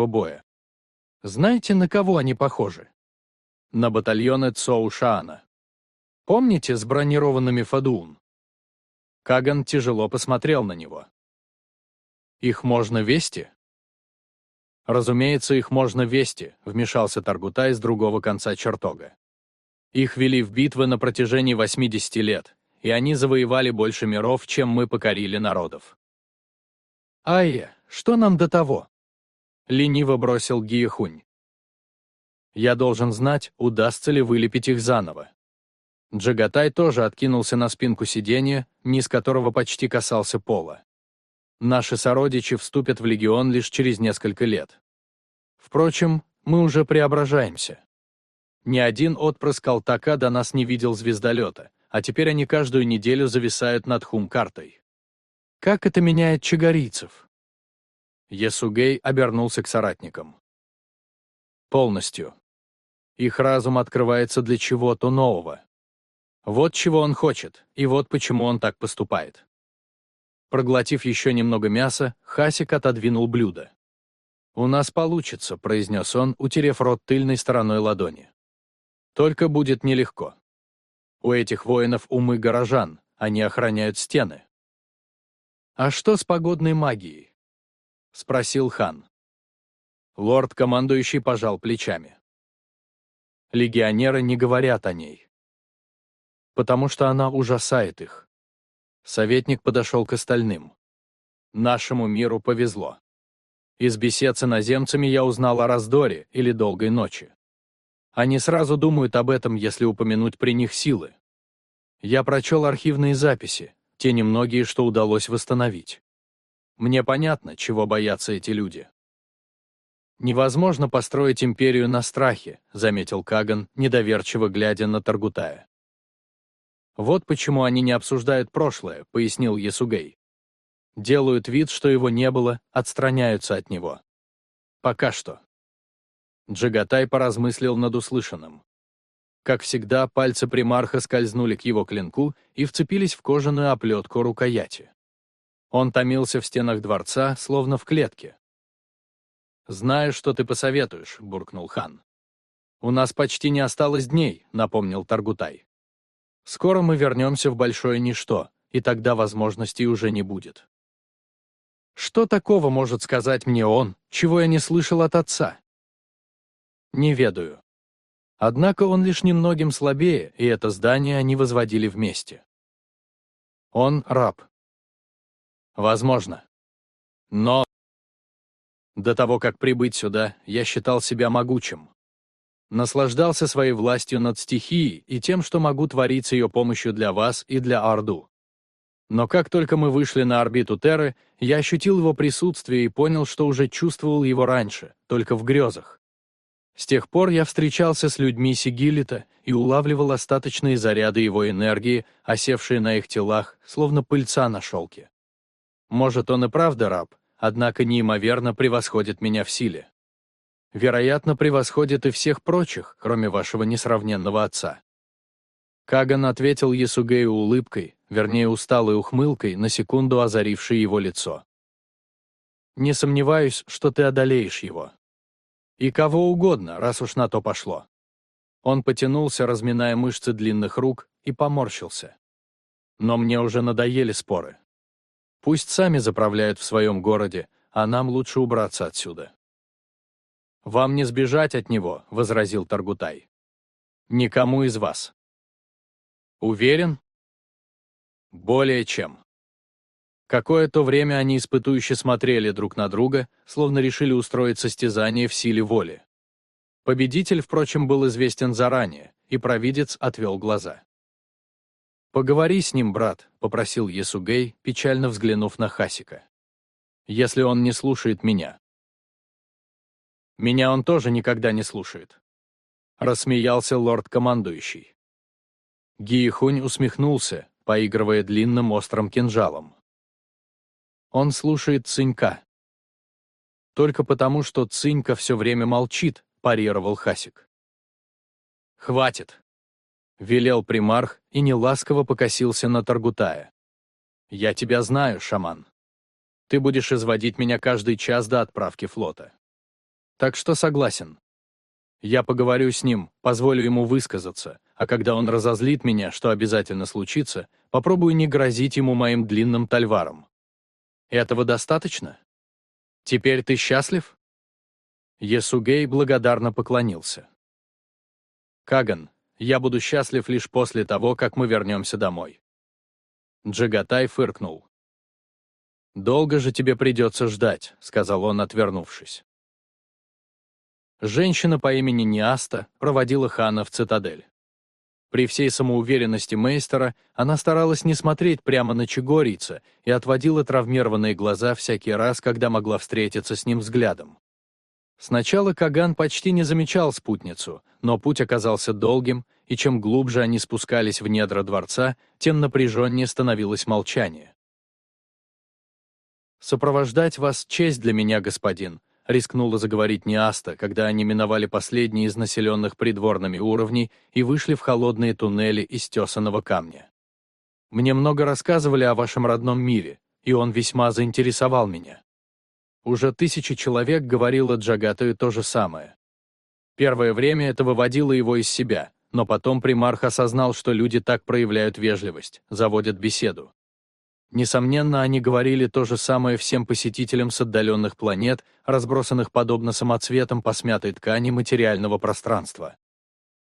тактического боя. Знаете, на кого они похожи? На батальоны Цоу Шаана. Помните с бронированными Фадуун? Каган тяжело посмотрел на него. Их можно вести? Разумеется, их можно вести, вмешался Таргутай с другого конца чертога. Их вели в битвы на протяжении 80 лет, и они завоевали больше миров, чем мы покорили народов. «Айя, что нам до того?» — лениво бросил Гиехунь. «Я должен знать, удастся ли вылепить их заново». Джагатай тоже откинулся на спинку сиденья, низ которого почти касался пола. Наши сородичи вступят в легион лишь через несколько лет. Впрочем, мы уже преображаемся. Ни один отпрыск Алтака до нас не видел звездолета, а теперь они каждую неделю зависают над хум-картой. Как это меняет чагарийцев? Ясугей обернулся к соратникам. Полностью. Их разум открывается для чего-то нового. Вот чего он хочет, и вот почему он так поступает. Проглотив еще немного мяса, Хасик отодвинул блюдо. «У нас получится», — произнес он, утерев рот тыльной стороной ладони. «Только будет нелегко. У этих воинов умы горожан, они охраняют стены». «А что с погодной магией?» — спросил хан. Лорд-командующий пожал плечами. Легионеры не говорят о ней потому что она ужасает их. Советник подошел к остальным. Нашему миру повезло. Из бесед с иноземцами я узнал о раздоре или долгой ночи. Они сразу думают об этом, если упомянуть при них силы. Я прочел архивные записи, те немногие, что удалось восстановить. Мне понятно, чего боятся эти люди. «Невозможно построить империю на страхе», — заметил Каган, недоверчиво глядя на Таргутая. «Вот почему они не обсуждают прошлое», — пояснил Ясугей. «Делают вид, что его не было, отстраняются от него. Пока что». Джагатай поразмыслил над услышанным. Как всегда, пальцы примарха скользнули к его клинку и вцепились в кожаную оплетку рукояти. Он томился в стенах дворца, словно в клетке. «Знаю, что ты посоветуешь», — буркнул хан. «У нас почти не осталось дней», — напомнил Таргутай. Скоро мы вернемся в большое ничто, и тогда возможностей уже не будет. Что такого может сказать мне он, чего я не слышал от отца? Не ведаю. Однако он лишь немногим слабее, и это здание они возводили вместе. Он раб. Возможно. Но до того, как прибыть сюда, я считал себя могучим. Наслаждался своей властью над стихией и тем, что могу творить с ее помощью для вас и для Орду. Но как только мы вышли на орбиту Терры, я ощутил его присутствие и понял, что уже чувствовал его раньше, только в грезах. С тех пор я встречался с людьми Сигилита и улавливал остаточные заряды его энергии, осевшие на их телах, словно пыльца на шелке. Может, он и правда раб, однако неимоверно превосходит меня в силе вероятно, превосходит и всех прочих, кроме вашего несравненного отца». Каган ответил Ясугею улыбкой, вернее, усталой ухмылкой, на секунду озарившей его лицо. «Не сомневаюсь, что ты одолеешь его. И кого угодно, раз уж на то пошло». Он потянулся, разминая мышцы длинных рук, и поморщился. «Но мне уже надоели споры. Пусть сами заправляют в своем городе, а нам лучше убраться отсюда». «Вам не сбежать от него», — возразил Таргутай. «Никому из вас». «Уверен?» «Более чем». Какое-то время они испытующе смотрели друг на друга, словно решили устроить состязание в силе воли. Победитель, впрочем, был известен заранее, и провидец отвел глаза. «Поговори с ним, брат», — попросил Есугей, печально взглянув на Хасика. «Если он не слушает меня». Меня он тоже никогда не слушает. Рассмеялся лорд-командующий. Гиехунь усмехнулся, поигрывая длинным острым кинжалом. Он слушает Цинька. Только потому, что Цинька все время молчит, парировал Хасик. «Хватит!» — велел примарх и неласково покосился на Таргутая. «Я тебя знаю, шаман. Ты будешь изводить меня каждый час до отправки флота. Так что согласен. Я поговорю с ним, позволю ему высказаться, а когда он разозлит меня, что обязательно случится, попробую не грозить ему моим длинным тальваром. Этого достаточно? Теперь ты счастлив? Есугей благодарно поклонился. Каган, я буду счастлив лишь после того, как мы вернемся домой. Джагатай фыркнул. «Долго же тебе придется ждать», — сказал он, отвернувшись. Женщина по имени Ниаста проводила хана в цитадель. При всей самоуверенности мейстера она старалась не смотреть прямо на чегорийца и отводила травмированные глаза всякий раз, когда могла встретиться с ним взглядом. Сначала Каган почти не замечал спутницу, но путь оказался долгим, и чем глубже они спускались в недра дворца, тем напряженнее становилось молчание. «Сопровождать вас — честь для меня, господин», — рискнула заговорить Неаста, когда они миновали последние из населенных придворными уровней и вышли в холодные туннели из тесаного камня. «Мне много рассказывали о вашем родном мире, и он весьма заинтересовал меня. Уже тысячи человек говорило Джагатаю то же самое. Первое время это выводило его из себя, но потом примарх осознал, что люди так проявляют вежливость, заводят беседу. Несомненно, они говорили то же самое всем посетителям с отдаленных планет, разбросанных подобно самоцветам по смятой ткани материального пространства.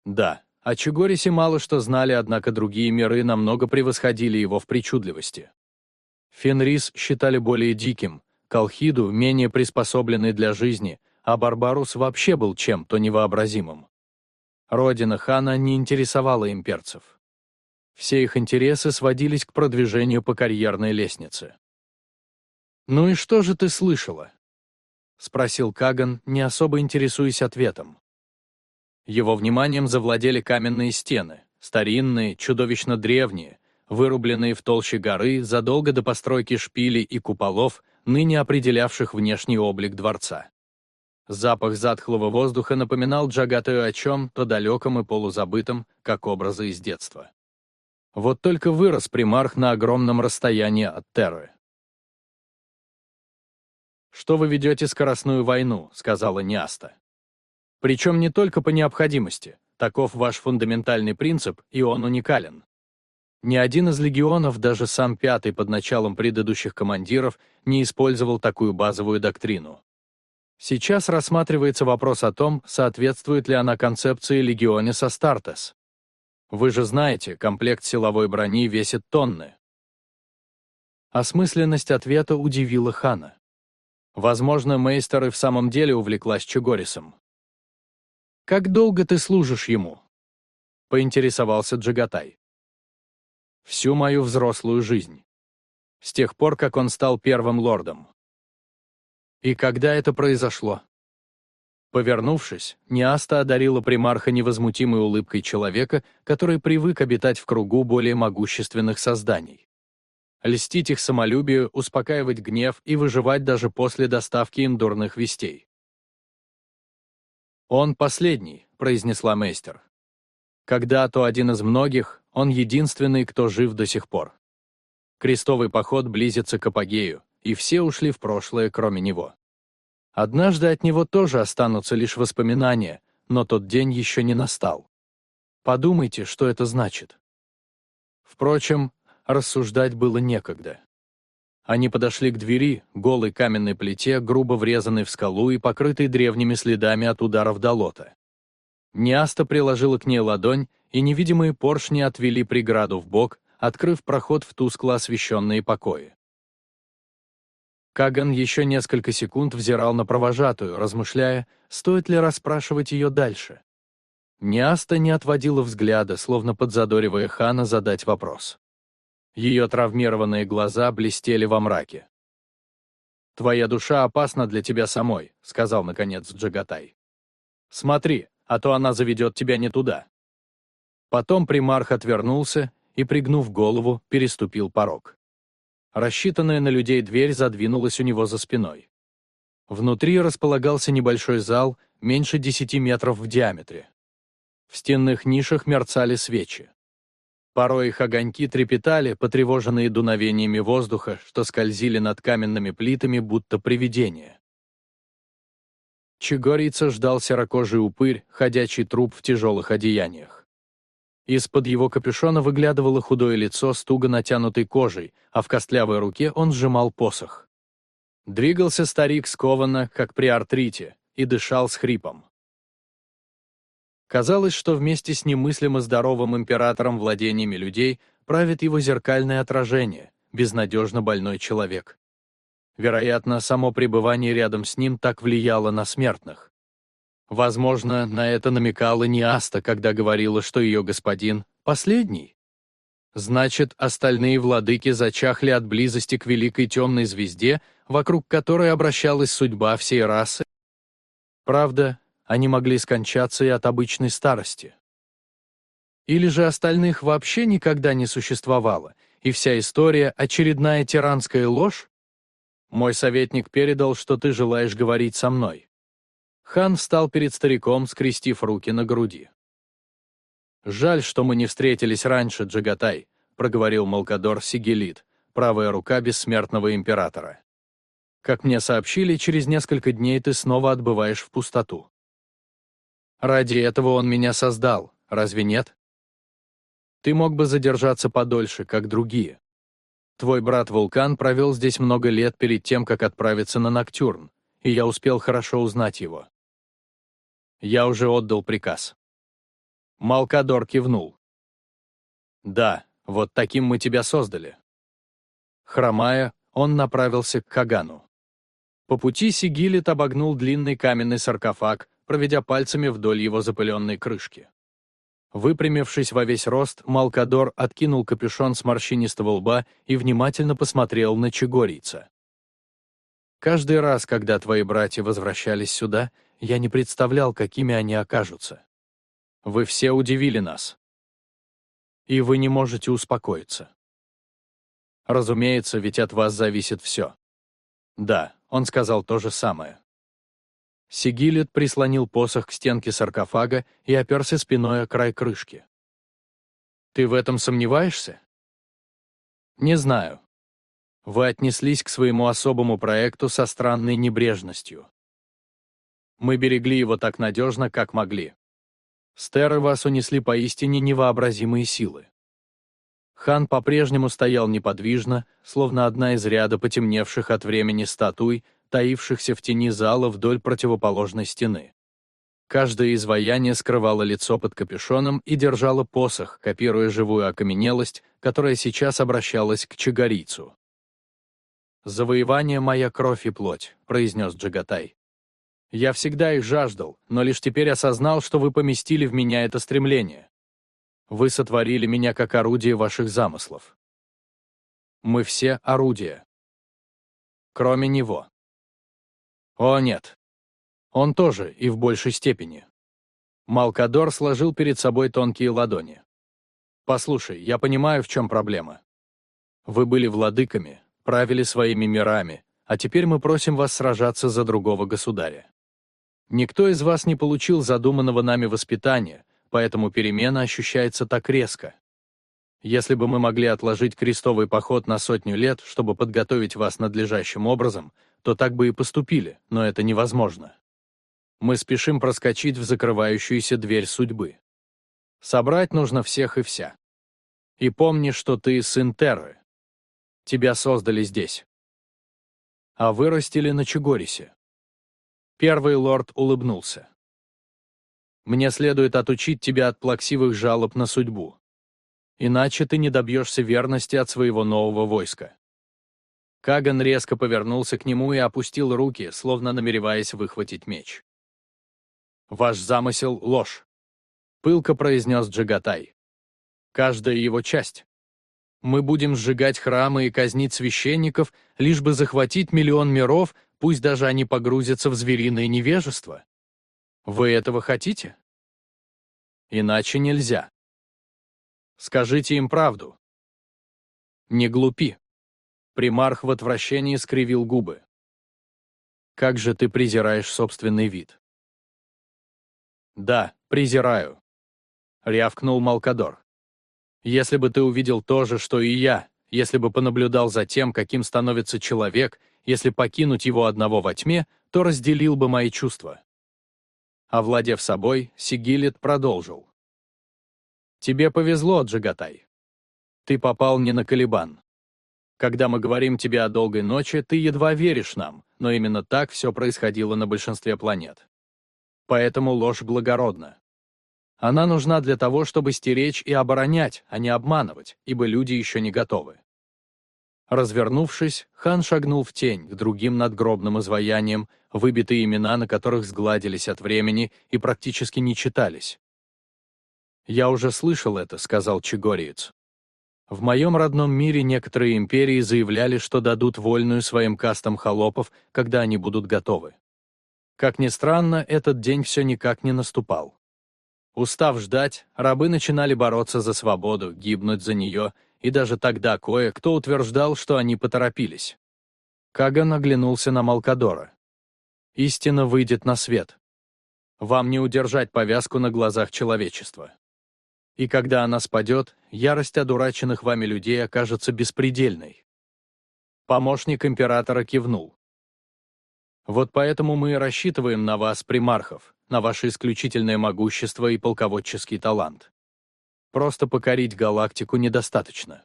Да, о Чугорисе мало что знали, однако другие миры намного превосходили его в причудливости. Фенрис считали более диким, Колхиду менее приспособленный для жизни, а Барбарус вообще был чем-то невообразимым. Родина хана не интересовала имперцев. Все их интересы сводились к продвижению по карьерной лестнице. «Ну и что же ты слышала?» — спросил Каган, не особо интересуясь ответом. Его вниманием завладели каменные стены, старинные, чудовищно древние, вырубленные в толще горы задолго до постройки шпилей и куполов, ныне определявших внешний облик дворца. Запах затхлого воздуха напоминал Джагатаю о чем-то далеком и полузабытом, как образы из детства. Вот только вырос примарх на огромном расстоянии от Терры. «Что вы ведете скоростную войну», — сказала Ниаста. «Причем не только по необходимости. Таков ваш фундаментальный принцип, и он уникален. Ни один из легионов, даже сам пятый под началом предыдущих командиров, не использовал такую базовую доктрину. Сейчас рассматривается вопрос о том, соответствует ли она концепции легиониса Астартес. Вы же знаете, комплект силовой брони весит тонны. Осмысленность ответа удивила Хана. Возможно, Мейстер и в самом деле увлеклась Чугорисом. «Как долго ты служишь ему?» — поинтересовался Джагатай. «Всю мою взрослую жизнь. С тех пор, как он стал первым лордом». «И когда это произошло?» Повернувшись, Неаста одарила примарха невозмутимой улыбкой человека, который привык обитать в кругу более могущественных созданий. Льстить их самолюбию, успокаивать гнев и выживать даже после доставки им дурных вестей. «Он последний», — произнесла мейстер. «Когда-то один из многих, он единственный, кто жив до сих пор. Крестовый поход близится к апогею, и все ушли в прошлое, кроме него. Однажды от него тоже останутся лишь воспоминания, но тот день еще не настал. Подумайте, что это значит. Впрочем, рассуждать было некогда. Они подошли к двери, голой каменной плите, грубо врезанной в скалу и покрытой древними следами от ударов долота. Неаста приложила к ней ладонь, и невидимые поршни отвели преграду в бок, открыв проход в тускло освещенные покои. Каган еще несколько секунд взирал на провожатую, размышляя, стоит ли расспрашивать ее дальше. Неаста не отводила взгляда, словно подзадоривая Хана задать вопрос. Ее травмированные глаза блестели во мраке. «Твоя душа опасна для тебя самой», — сказал, наконец, Джагатай. «Смотри, а то она заведет тебя не туда». Потом примарх отвернулся и, пригнув голову, переступил порог. Рассчитанная на людей дверь задвинулась у него за спиной. Внутри располагался небольшой зал, меньше 10 метров в диаметре. В стенных нишах мерцали свечи. Порой их огоньки трепетали, потревоженные дуновениями воздуха, что скользили над каменными плитами, будто привидения. Чигорица ждал серокожий упырь, ходячий труп в тяжелых одеяниях. Из-под его капюшона выглядывало худое лицо с туго натянутой кожей, а в костлявой руке он сжимал посох. Двигался старик скованно, как при артрите, и дышал с хрипом. Казалось, что вместе с немыслимо здоровым императором владениями людей правит его зеркальное отражение, безнадежно больной человек. Вероятно, само пребывание рядом с ним так влияло на смертных. Возможно, на это намекала Неаста, когда говорила, что ее господин — последний. Значит, остальные владыки зачахли от близости к великой темной звезде, вокруг которой обращалась судьба всей расы? Правда, они могли скончаться и от обычной старости. Или же остальных вообще никогда не существовало, и вся история — очередная тиранская ложь? Мой советник передал, что ты желаешь говорить со мной. Хан встал перед стариком, скрестив руки на груди. «Жаль, что мы не встретились раньше, Джагатай», — проговорил Малкадор Сигелит, правая рука бессмертного императора. «Как мне сообщили, через несколько дней ты снова отбываешь в пустоту. Ради этого он меня создал, разве нет? Ты мог бы задержаться подольше, как другие. Твой брат Вулкан провел здесь много лет перед тем, как отправиться на Ноктюрн, и я успел хорошо узнать его. Я уже отдал приказ. Малкадор кивнул. Да, вот таким мы тебя создали. Хромая, он направился к Кагану. По пути Сигилит обогнул длинный каменный саркофаг, проведя пальцами вдоль его запыленной крышки. Выпрямившись во весь рост, Малкадор откинул капюшон с морщинистого лба и внимательно посмотрел на чегорийца. «Каждый раз, когда твои братья возвращались сюда, я не представлял, какими они окажутся. Вы все удивили нас. И вы не можете успокоиться. Разумеется, ведь от вас зависит все. Да, он сказал то же самое. Сигилит прислонил посох к стенке саркофага и оперся спиной о край крышки. «Ты в этом сомневаешься?» «Не знаю. Вы отнеслись к своему особому проекту со странной небрежностью. Мы берегли его так надежно, как могли. Стеры вас унесли поистине невообразимые силы. Хан по-прежнему стоял неподвижно, словно одна из ряда потемневших от времени статуй, таившихся в тени зала вдоль противоположной стены. Каждое изваяние скрывало лицо под капюшоном и держало посох, копируя живую окаменелость, которая сейчас обращалась к чагарийцу. «Завоевание — моя кровь и плоть», — произнес Джагатай. «Я всегда их жаждал, но лишь теперь осознал, что вы поместили в меня это стремление. Вы сотворили меня как орудие ваших замыслов. Мы все орудия. Кроме него. О, нет. Он тоже, и в большей степени. Малкадор сложил перед собой тонкие ладони. «Послушай, я понимаю, в чем проблема. Вы были владыками, правили своими мирами, а теперь мы просим вас сражаться за другого государя. Никто из вас не получил задуманного нами воспитания, поэтому перемена ощущается так резко. Если бы мы могли отложить крестовый поход на сотню лет, чтобы подготовить вас надлежащим образом, то так бы и поступили, но это невозможно. Мы спешим проскочить в закрывающуюся дверь судьбы. Собрать нужно всех и вся. И помни, что ты сын Терры. Тебя создали здесь. А вырастили на Чугорисе. Первый лорд улыбнулся. Мне следует отучить тебя от плаксивых жалоб на судьбу. Иначе ты не добьешься верности от своего нового войска. Каган резко повернулся к нему и опустил руки, словно намереваясь выхватить меч. «Ваш замысел — ложь», — пылко произнес Джагатай. «Каждая его часть. Мы будем сжигать храмы и казнить священников, лишь бы захватить миллион миров, пусть даже они погрузятся в звериное невежество. Вы этого хотите? Иначе нельзя. Скажите им правду. Не глупи. Примарх в отвращении скривил губы. «Как же ты презираешь собственный вид?» «Да, презираю», — рявкнул Малкадор. «Если бы ты увидел то же, что и я, если бы понаблюдал за тем, каким становится человек, если покинуть его одного во тьме, то разделил бы мои чувства. Овладев собой, Сигилит продолжил. «Тебе повезло, Джагатай. Ты попал не на Калибан. Когда мы говорим тебе о долгой ночи, ты едва веришь нам, но именно так все происходило на большинстве планет. Поэтому ложь благородна. Она нужна для того, чтобы стеречь и оборонять, а не обманывать, ибо люди еще не готовы. Развернувшись, хан шагнул в тень к другим надгробным изваяниям, выбитые имена на которых сгладились от времени и практически не читались. «Я уже слышал это», — сказал Чигориец. В моем родном мире некоторые империи заявляли, что дадут вольную своим кастам холопов, когда они будут готовы. Как ни странно, этот день все никак не наступал. Устав ждать, рабы начинали бороться за свободу, гибнуть за нее, и даже тогда кое-кто утверждал, что они поторопились. Каган оглянулся на Малкадора. «Истина выйдет на свет. Вам не удержать повязку на глазах человечества. И когда она спадет, ярость одураченных вами людей окажется беспредельной. Помощник императора кивнул. Вот поэтому мы и рассчитываем на вас, примархов, на ваше исключительное могущество и полководческий талант. Просто покорить галактику недостаточно.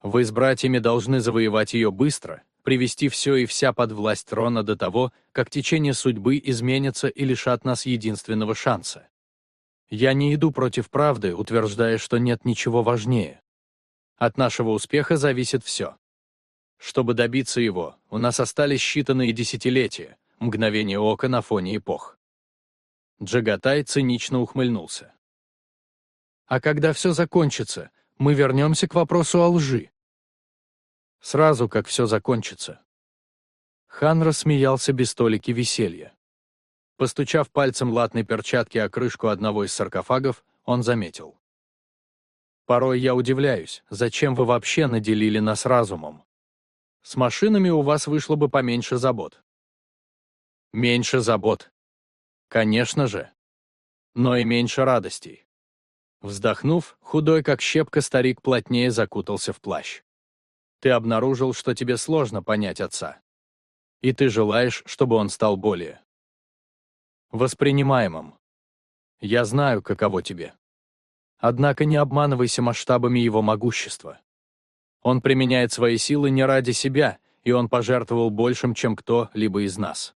Вы с братьями должны завоевать ее быстро, привести все и вся под власть трона до того, как течение судьбы изменится и лишат нас единственного шанса. Я не иду против правды, утверждая, что нет ничего важнее. От нашего успеха зависит все. Чтобы добиться его, у нас остались считанные десятилетия, мгновение ока на фоне эпох. Джагатай цинично ухмыльнулся. А когда все закончится, мы вернемся к вопросу о лжи. Сразу, как все закончится. Хан рассмеялся без толики веселья. Постучав пальцем латной перчатки о крышку одного из саркофагов, он заметил. «Порой я удивляюсь, зачем вы вообще наделили нас разумом? С машинами у вас вышло бы поменьше забот». «Меньше забот?» «Конечно же. Но и меньше радостей». Вздохнув, худой как щепка старик плотнее закутался в плащ. «Ты обнаружил, что тебе сложно понять отца. И ты желаешь, чтобы он стал более воспринимаемым. Я знаю, каково тебе. Однако не обманывайся масштабами его могущества. Он применяет свои силы не ради себя, и он пожертвовал большим, чем кто-либо из нас.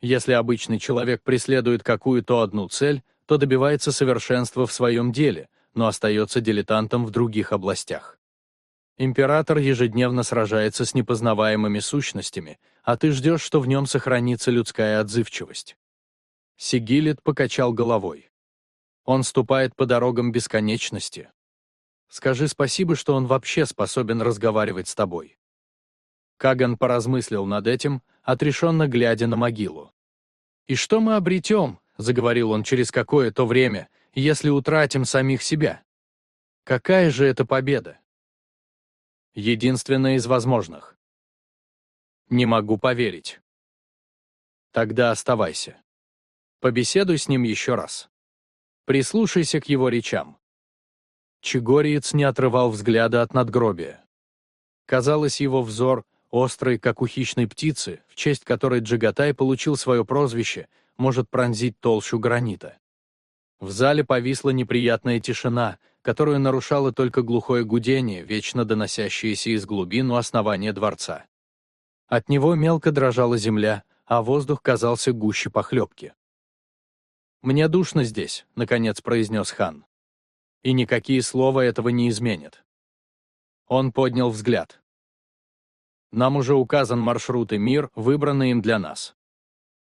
Если обычный человек преследует какую-то одну цель, то добивается совершенства в своем деле, но остается дилетантом в других областях. Император ежедневно сражается с непознаваемыми сущностями, а ты ждешь, что в нем сохранится людская отзывчивость. Сигилит покачал головой. Он ступает по дорогам бесконечности. Скажи спасибо, что он вообще способен разговаривать с тобой. Каган поразмыслил над этим, отрешенно глядя на могилу. «И что мы обретем?» — заговорил он через какое-то время, «если утратим самих себя? Какая же это победа?» Единственная из возможных. Не могу поверить. Тогда оставайся. Побеседуй с ним еще раз. Прислушайся к его речам. Чегориец не отрывал взгляда от надгробия. Казалось, его взор, острый, как у хищной птицы, в честь которой Джагатай получил свое прозвище, может пронзить толщу гранита. В зале повисла неприятная тишина, которую нарушало только глухое гудение, вечно доносящееся из глубин у основания дворца. От него мелко дрожала земля, а воздух казался гуще похлебки. «Мне душно здесь», — наконец произнес хан. «И никакие слова этого не изменят». Он поднял взгляд. «Нам уже указан маршрут и мир, выбранный им для нас.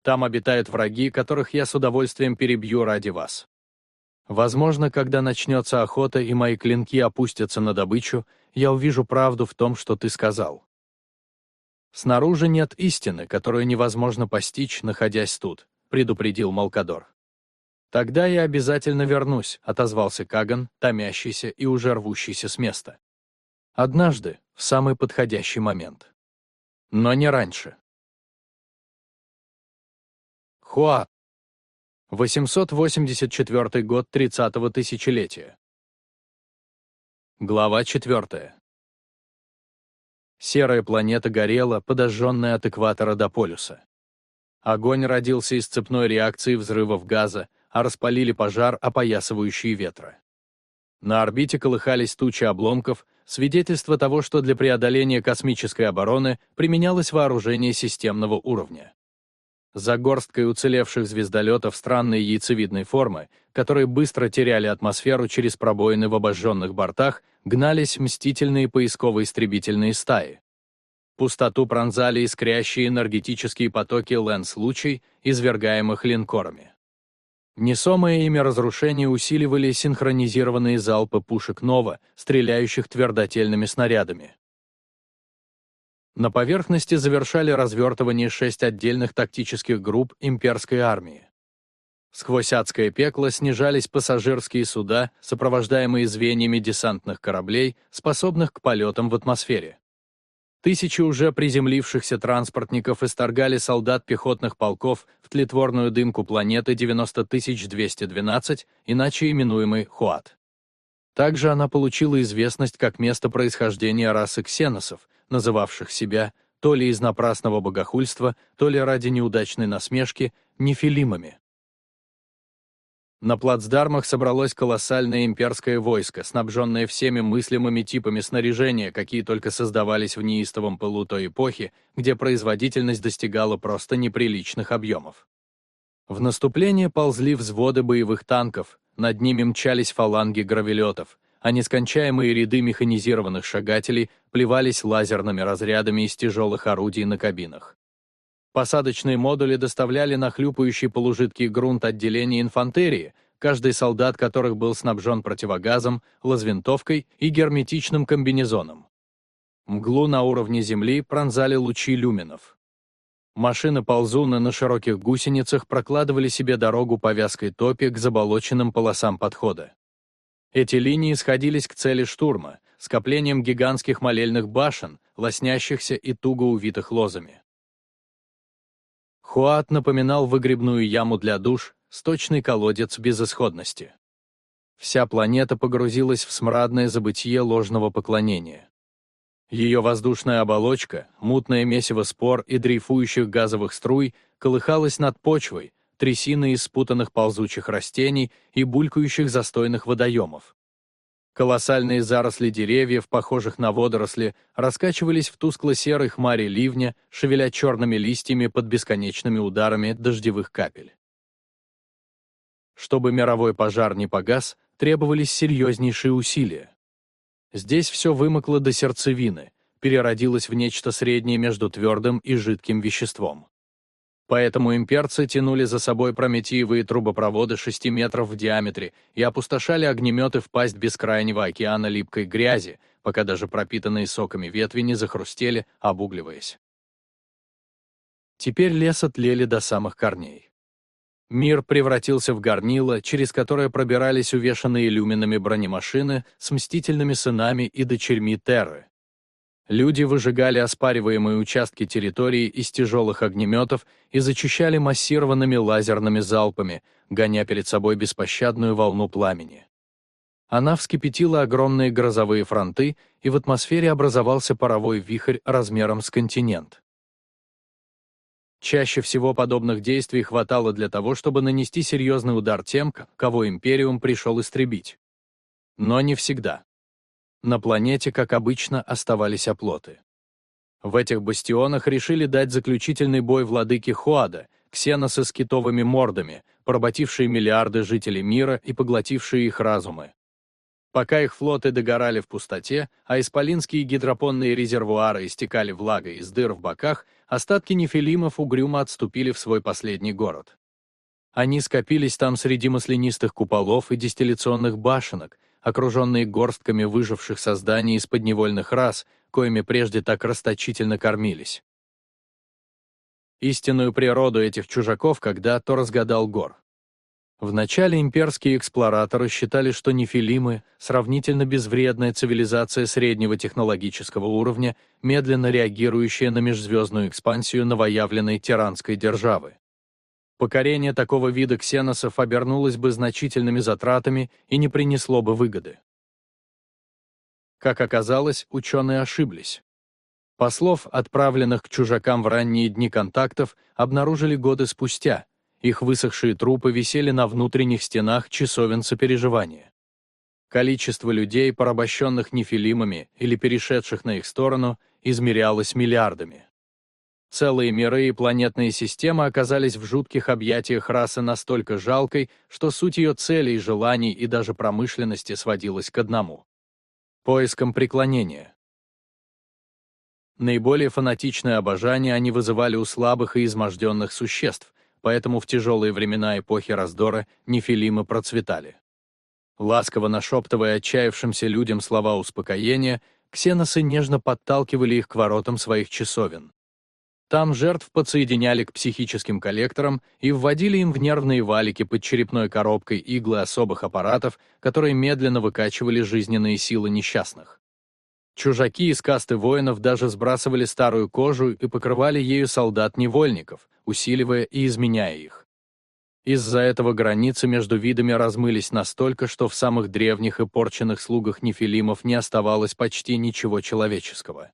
Там обитают враги, которых я с удовольствием перебью ради вас. Возможно, когда начнется охота и мои клинки опустятся на добычу, я увижу правду в том, что ты сказал. Снаружи нет истины, которую невозможно постичь, находясь тут», — предупредил Малкадор. «Тогда я обязательно вернусь», — отозвался Каган, томящийся и уже рвущийся с места. «Однажды, в самый подходящий момент. Но не раньше». Хуа. 884 год 30-го тысячелетия. Глава 4. Серая планета горела, подожженная от экватора до полюса. Огонь родился из цепной реакции взрывов газа, а распалили пожар, опоясывающие ветра. На орбите колыхались тучи обломков, свидетельство того, что для преодоления космической обороны применялось вооружение системного уровня. За горсткой уцелевших звездолетов странной яйцевидной формы, которые быстро теряли атмосферу через пробоины в обожженных бортах, гнались мстительные поисковые истребительные стаи. Пустоту пронзали искрящие энергетические потоки лэнс-лучей, извергаемых линкорами. Несомое ими разрушение усиливали синхронизированные залпы пушек «Нова», стреляющих твердотельными снарядами. На поверхности завершали развертывание шесть отдельных тактических групп имперской армии. Сквозь адское пекло снижались пассажирские суда, сопровождаемые звеньями десантных кораблей, способных к полетам в атмосфере. Тысячи уже приземлившихся транспортников исторгали солдат пехотных полков в тлетворную дымку планеты 90212, иначе именуемый Хуат. Также она получила известность как место происхождения расы ксеносов, называвших себя то ли из напрасного богохульства, то ли ради неудачной насмешки, нефилимами. На плацдармах собралось колоссальное имперское войско, снабженное всеми мыслимыми типами снаряжения, какие только создавались в неистовом пылу той эпохи, где производительность достигала просто неприличных объемов. В наступление ползли взводы боевых танков, над ними мчались фаланги гравелетов, а нескончаемые ряды механизированных шагателей плевались лазерными разрядами из тяжелых орудий на кабинах. Посадочные модули доставляли на хлюпающий полужидкий грунт отделения инфантерии, каждый солдат которых был снабжен противогазом, лазвинтовкой и герметичным комбинезоном. Мглу на уровне земли пронзали лучи люминов. Машины ползуны на широких гусеницах прокладывали себе дорогу по вязкой топе к заболоченным полосам подхода. Эти линии сходились к цели штурма, скоплением гигантских молельных башен, лоснящихся и туго увитых лозами. Хуат напоминал выгребную яму для душ, сточный колодец безысходности. Вся планета погрузилась в смрадное забытие ложного поклонения. Ее воздушная оболочка, мутное месиво спор и дрейфующих газовых струй колыхалась над почвой, трясины из спутанных ползучих растений и булькающих застойных водоемов. Колоссальные заросли деревьев, похожих на водоросли, раскачивались в тускло-серой хмаре ливня, шевеля черными листьями под бесконечными ударами дождевых капель. Чтобы мировой пожар не погас, требовались серьезнейшие усилия. Здесь все вымокло до сердцевины, переродилось в нечто среднее между твердым и жидким веществом. Поэтому имперцы тянули за собой прометиевые трубопроводы 6 метров в диаметре и опустошали огнеметы в пасть бескрайнего океана липкой грязи, пока даже пропитанные соками ветви не захрустели, обугливаясь. Теперь лес отлели до самых корней. Мир превратился в горнило, через которое пробирались увешанные люминами бронемашины с мстительными сынами и дочерьми Терры. Люди выжигали оспариваемые участки территории из тяжелых огнеметов и зачищали массированными лазерными залпами, гоня перед собой беспощадную волну пламени. Она вскипятила огромные грозовые фронты, и в атмосфере образовался паровой вихрь размером с континент. Чаще всего подобных действий хватало для того, чтобы нанести серьезный удар тем, кого Империум пришел истребить. Но не всегда. На планете, как обычно, оставались оплоты. В этих бастионах решили дать заключительный бой владыке Хуада, ксеносы с китовыми мордами, поработившие миллиарды жителей мира и поглотившие их разумы. Пока их флоты догорали в пустоте, а исполинские гидропонные резервуары истекали влагой из дыр в боках, остатки нефилимов угрюмо отступили в свой последний город. Они скопились там среди маслянистых куполов и дистилляционных башенок, окруженные горстками выживших созданий из подневольных рас, коими прежде так расточительно кормились. Истинную природу этих чужаков когда-то разгадал Гор. Вначале имперские эксплораторы считали, что нефилимы — сравнительно безвредная цивилизация среднего технологического уровня, медленно реагирующая на межзвездную экспансию новоявленной тиранской державы. Покорение такого вида ксеносов обернулось бы значительными затратами и не принесло бы выгоды. Как оказалось, ученые ошиблись. Послов, отправленных к чужакам в ранние дни контактов, обнаружили годы спустя. Их высохшие трупы висели на внутренних стенах часовен сопереживания. Количество людей, порабощенных нефилимами или перешедших на их сторону, измерялось миллиардами. Целые миры и планетные системы оказались в жутких объятиях расы настолько жалкой, что суть ее целей, желаний и даже промышленности сводилась к одному — поискам преклонения. Наиболее фанатичное обожание они вызывали у слабых и изможденных существ, поэтому в тяжелые времена эпохи раздора нефилимы процветали. Ласково нашептывая отчаявшимся людям слова успокоения, ксеносы нежно подталкивали их к воротам своих часовен. Там жертв подсоединяли к психическим коллекторам и вводили им в нервные валики под черепной коробкой иглы особых аппаратов, которые медленно выкачивали жизненные силы несчастных. Чужаки из касты воинов даже сбрасывали старую кожу и покрывали ею солдат-невольников, усиливая и изменяя их. Из-за этого границы между видами размылись настолько, что в самых древних и порченных слугах нефилимов не оставалось почти ничего человеческого.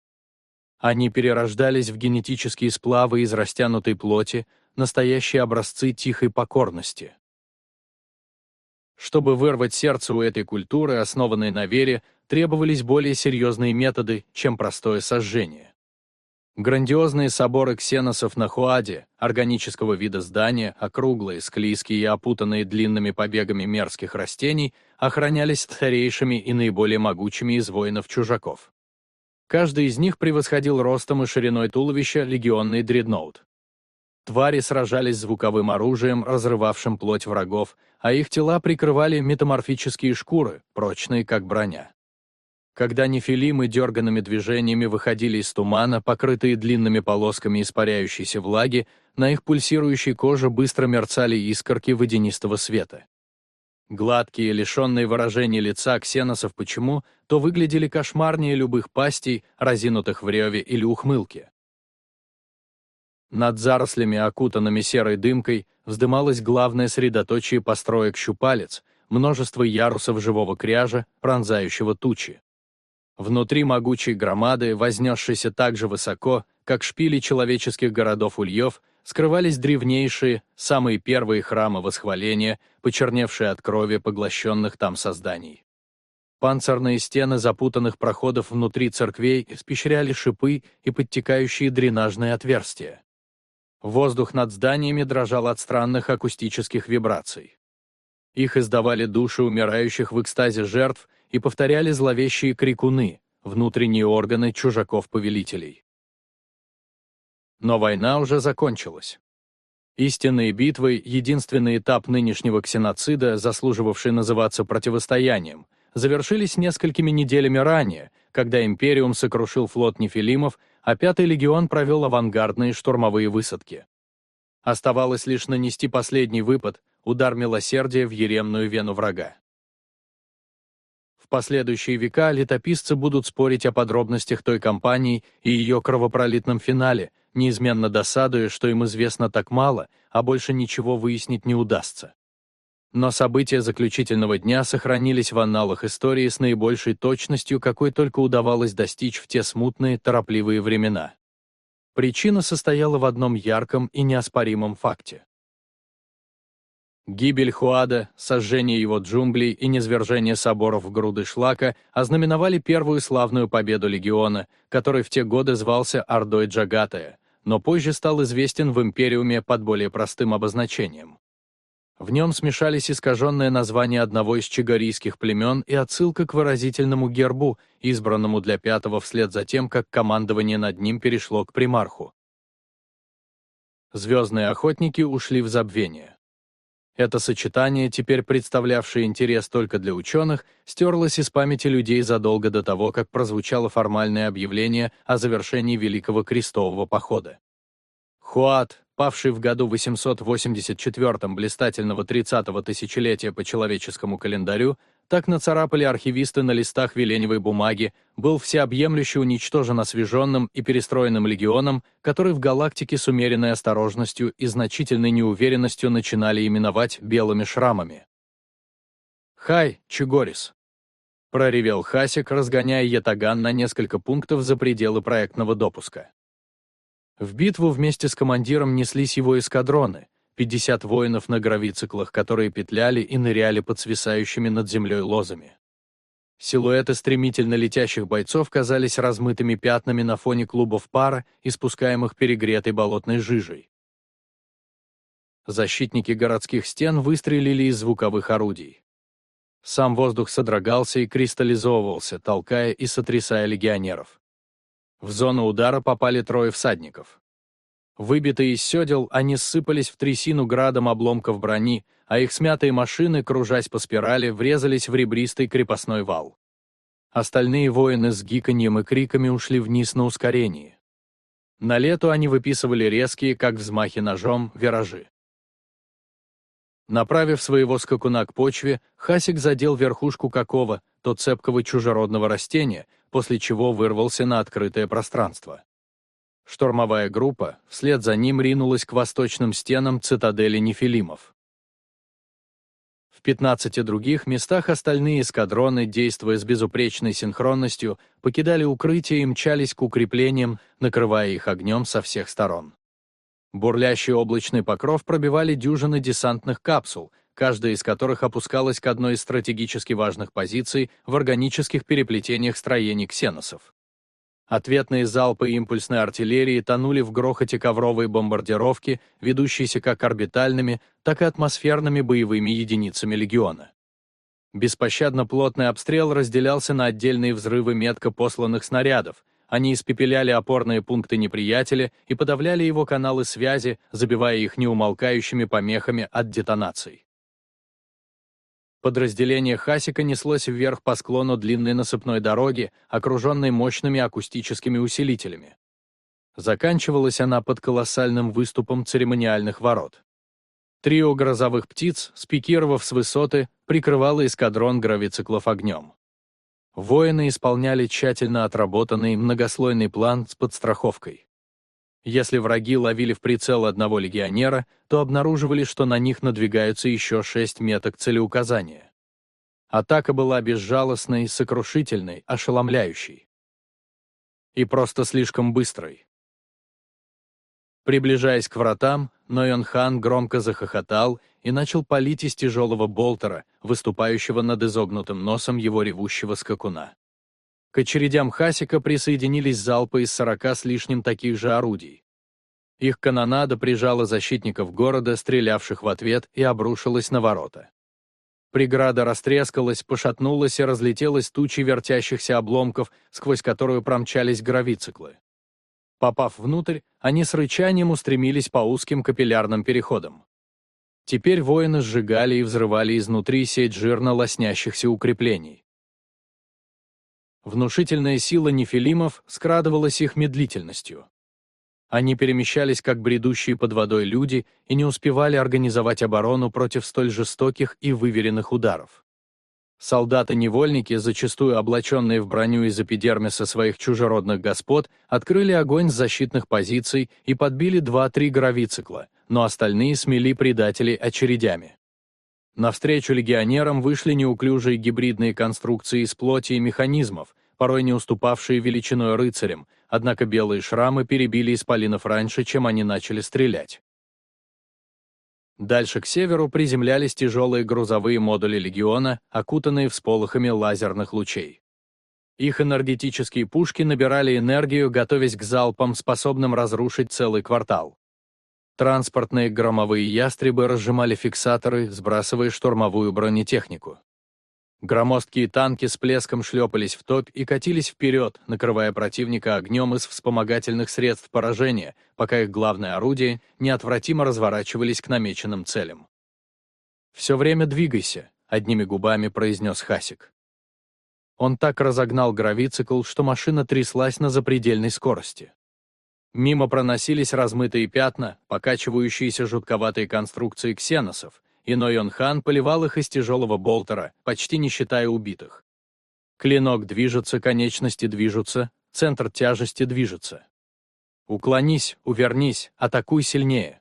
Они перерождались в генетические сплавы из растянутой плоти, настоящие образцы тихой покорности. Чтобы вырвать сердце у этой культуры, основанной на вере, требовались более серьезные методы, чем простое сожжение. Грандиозные соборы ксеносов на Хуаде, органического вида здания, округлые, склизкие и опутанные длинными побегами мерзких растений, охранялись старейшими и наиболее могучими из воинов-чужаков. Каждый из них превосходил ростом и шириной туловища легионный дредноут. Твари сражались звуковым оружием, разрывавшим плоть врагов, а их тела прикрывали метаморфические шкуры, прочные как броня. Когда нефилимы дерганными движениями выходили из тумана, покрытые длинными полосками испаряющейся влаги, на их пульсирующей коже быстро мерцали искорки водянистого света. Гладкие, лишенные выражения лица ксеносов почему, то выглядели кошмарнее любых пастей, разинутых в реве или ухмылке. Над зарослями, окутанными серой дымкой, вздымалось главное средоточие построек щупалец, множество ярусов живого кряжа, пронзающего тучи. Внутри могучей громады, вознесшейся так же высоко, как шпили человеческих городов ульев, скрывались древнейшие, самые первые храмы восхваления, почерневшие от крови поглощенных там созданий. Панцирные стены запутанных проходов внутри церквей испещряли шипы и подтекающие дренажные отверстия. Воздух над зданиями дрожал от странных акустических вибраций. Их издавали души умирающих в экстазе жертв и повторяли зловещие крикуны, внутренние органы чужаков-повелителей. Но война уже закончилась. Истинные битвы — единственный этап нынешнего ксеноцида, заслуживавший называться противостоянием, завершились несколькими неделями ранее, когда Империум сокрушил флот нефилимов, а Пятый легион провел авангардные штурмовые высадки. Оставалось лишь нанести последний выпад, удар милосердия в еремную вену врага последующие века летописцы будут спорить о подробностях той кампании и ее кровопролитном финале, неизменно досадуя, что им известно так мало, а больше ничего выяснить не удастся. Но события заключительного дня сохранились в анналах истории с наибольшей точностью, какой только удавалось достичь в те смутные, торопливые времена. Причина состояла в одном ярком и неоспоримом факте. Гибель Хуада, сожжение его джунглей и низвержение соборов в груды шлака ознаменовали первую славную победу легиона, который в те годы звался Ордой Джагатая, но позже стал известен в Империуме под более простым обозначением. В нем смешались искаженное название одного из чигарийских племен и отсылка к выразительному гербу, избранному для пятого вслед за тем, как командование над ним перешло к примарху. Звездные охотники ушли в забвение. Это сочетание, теперь представлявшее интерес только для ученых, стерлось из памяти людей задолго до того, как прозвучало формальное объявление о завершении Великого Крестового Похода. Хуат, павший в году 884 блистательного 30-го тысячелетия по человеческому календарю, так нацарапали архивисты на листах веленевой бумаги, был всеобъемлюще уничтожен освеженным и перестроенным легионом, который в галактике с умеренной осторожностью и значительной неуверенностью начинали именовать белыми шрамами. Хай, Чигорис. Проревел Хасик, разгоняя Ятаган на несколько пунктов за пределы проектного допуска. В битву вместе с командиром неслись его эскадроны, 50 воинов на гравициклах, которые петляли и ныряли под свисающими над землей лозами. Силуэты стремительно летящих бойцов казались размытыми пятнами на фоне клубов пара, испускаемых перегретой болотной жижей. Защитники городских стен выстрелили из звуковых орудий. Сам воздух содрогался и кристаллизовывался, толкая и сотрясая легионеров. В зону удара попали трое всадников. Выбитые из седел, они ссыпались в трясину градом обломков брони, а их смятые машины, кружась по спирали, врезались в ребристый крепостной вал. Остальные воины с гиканьем и криками ушли вниз на ускорении. На лету они выписывали резкие, как взмахи ножом, виражи. Направив своего скакуна к почве, Хасик задел верхушку какого, то цепкого чужеродного растения, после чего вырвался на открытое пространство. Штурмовая группа вслед за ним ринулась к восточным стенам цитадели Нефилимов. В 15 других местах остальные эскадроны, действуя с безупречной синхронностью, покидали укрытие и мчались к укреплениям, накрывая их огнем со всех сторон. Бурлящий облачный покров пробивали дюжины десантных капсул, каждая из которых опускалась к одной из стратегически важных позиций в органических переплетениях строений ксеносов. Ответные залпы импульсной артиллерии тонули в грохоте ковровой бомбардировки, ведущейся как орбитальными, так и атмосферными боевыми единицами легиона. Беспощадно плотный обстрел разделялся на отдельные взрывы метко посланных снарядов, они испепеляли опорные пункты неприятеля и подавляли его каналы связи, забивая их неумолкающими помехами от детонаций. Подразделение Хасика неслось вверх по склону длинной насыпной дороги, окруженной мощными акустическими усилителями. Заканчивалась она под колоссальным выступом церемониальных ворот. Трио грозовых птиц, спикировав с высоты, прикрывало эскадрон гравициклов огнем. Воины исполняли тщательно отработанный многослойный план с подстраховкой. Если враги ловили в прицел одного легионера, то обнаруживали, что на них надвигаются еще шесть меток целеуказания. Атака была безжалостной, сокрушительной, ошеломляющей. И просто слишком быстрой. Приближаясь к вратам, Нойон Хан громко захохотал и начал палить из тяжелого болтера, выступающего над изогнутым носом его ревущего скакуна. К очередям Хасика присоединились залпы из сорока с лишним таких же орудий. Их канонада прижала защитников города, стрелявших в ответ, и обрушилась на ворота. Преграда растрескалась, пошатнулась и разлетелась тучей вертящихся обломков, сквозь которую промчались гравициклы. Попав внутрь, они с рычанием устремились по узким капиллярным переходам. Теперь воины сжигали и взрывали изнутри сеть жирно лоснящихся укреплений. Внушительная сила нефилимов скрадывалась их медлительностью. Они перемещались как бредущие под водой люди и не успевали организовать оборону против столь жестоких и выверенных ударов. Солдаты-невольники, зачастую облаченные в броню из эпидермиса своих чужеродных господ, открыли огонь с защитных позиций и подбили два-три гравицикла, но остальные смели предателей очередями. Навстречу легионерам вышли неуклюжие гибридные конструкции из плоти и механизмов, порой не уступавшие величиной рыцарям, однако белые шрамы перебили исполинов раньше, чем они начали стрелять. Дальше к северу приземлялись тяжелые грузовые модули легиона, окутанные всполохами лазерных лучей. Их энергетические пушки набирали энергию, готовясь к залпам, способным разрушить целый квартал. Транспортные громовые ястребы разжимали фиксаторы, сбрасывая штурмовую бронетехнику. Громоздкие танки с плеском шлепались в топь и катились вперед, накрывая противника огнем из вспомогательных средств поражения, пока их главное орудие неотвратимо разворачивались к намеченным целям. «Все время двигайся», — одними губами произнес Хасик. Он так разогнал гравицикл, что машина тряслась на запредельной скорости. Мимо проносились размытые пятна, покачивающиеся жутковатые конструкции ксеносов, и Нойон Хан поливал их из тяжелого болтера, почти не считая убитых. Клинок движется, конечности движутся, центр тяжести движется. Уклонись, увернись, атакуй сильнее.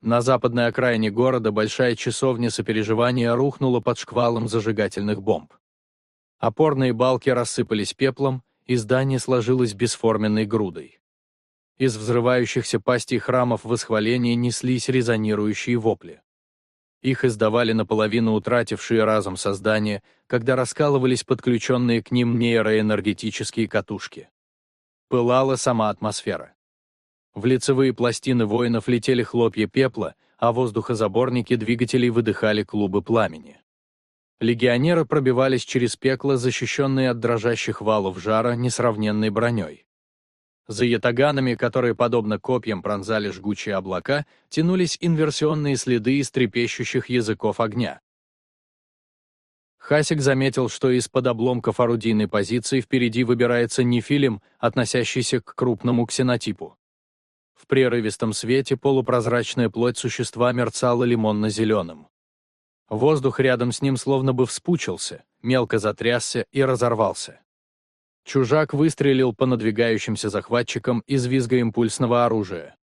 На западной окраине города большая часовня сопереживания рухнула под шквалом зажигательных бомб. Опорные балки рассыпались пеплом, и здание сложилось бесформенной грудой. Из взрывающихся пастей храмов восхваления неслись резонирующие вопли. Их издавали наполовину утратившие разум создания, когда раскалывались подключенные к ним нейроэнергетические катушки. Пылала сама атмосфера. В лицевые пластины воинов летели хлопья пепла, а воздухозаборники двигателей выдыхали клубы пламени. Легионеры пробивались через пекло, защищенные от дрожащих валов жара несравненной броней. За ятаганами, которые, подобно копьям, пронзали жгучие облака, тянулись инверсионные следы из трепещущих языков огня. Хасик заметил, что из-под обломков орудийной позиции впереди выбирается нефилим, относящийся к крупному ксенотипу. В прерывистом свете полупрозрачная плоть существа мерцала лимонно-зеленым. Воздух рядом с ним словно бы вспучился, мелко затрясся и разорвался. Чужак выстрелил по надвигающимся захватчикам из визга импульсного оружия.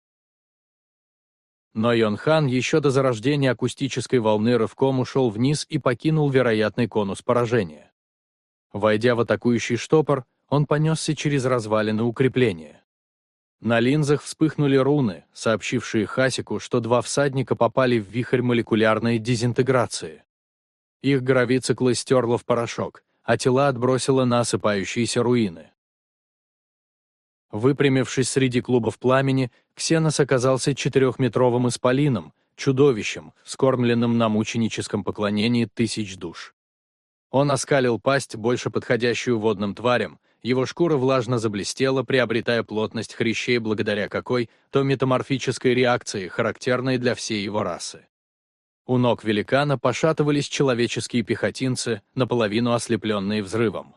Но Йонхан еще до зарождения акустической волны рывком ушел вниз и покинул вероятный конус поражения. Войдя в атакующий штопор, он понесся через развалины укрепления. На линзах вспыхнули руны, сообщившие Хасику, что два всадника попали в вихрь молекулярной дезинтеграции. Их гравициклы стерла в порошок, а тела отбросило на осыпающиеся руины. Выпрямившись среди клубов пламени, Ксенос оказался четырехметровым исполином, чудовищем, скормленным на мученическом поклонении тысяч душ. Он оскалил пасть, больше подходящую водным тварям, его шкура влажно заблестела, приобретая плотность хрящей благодаря какой то метаморфической реакции, характерной для всей его расы. У ног великана пошатывались человеческие пехотинцы, наполовину ослепленные взрывом.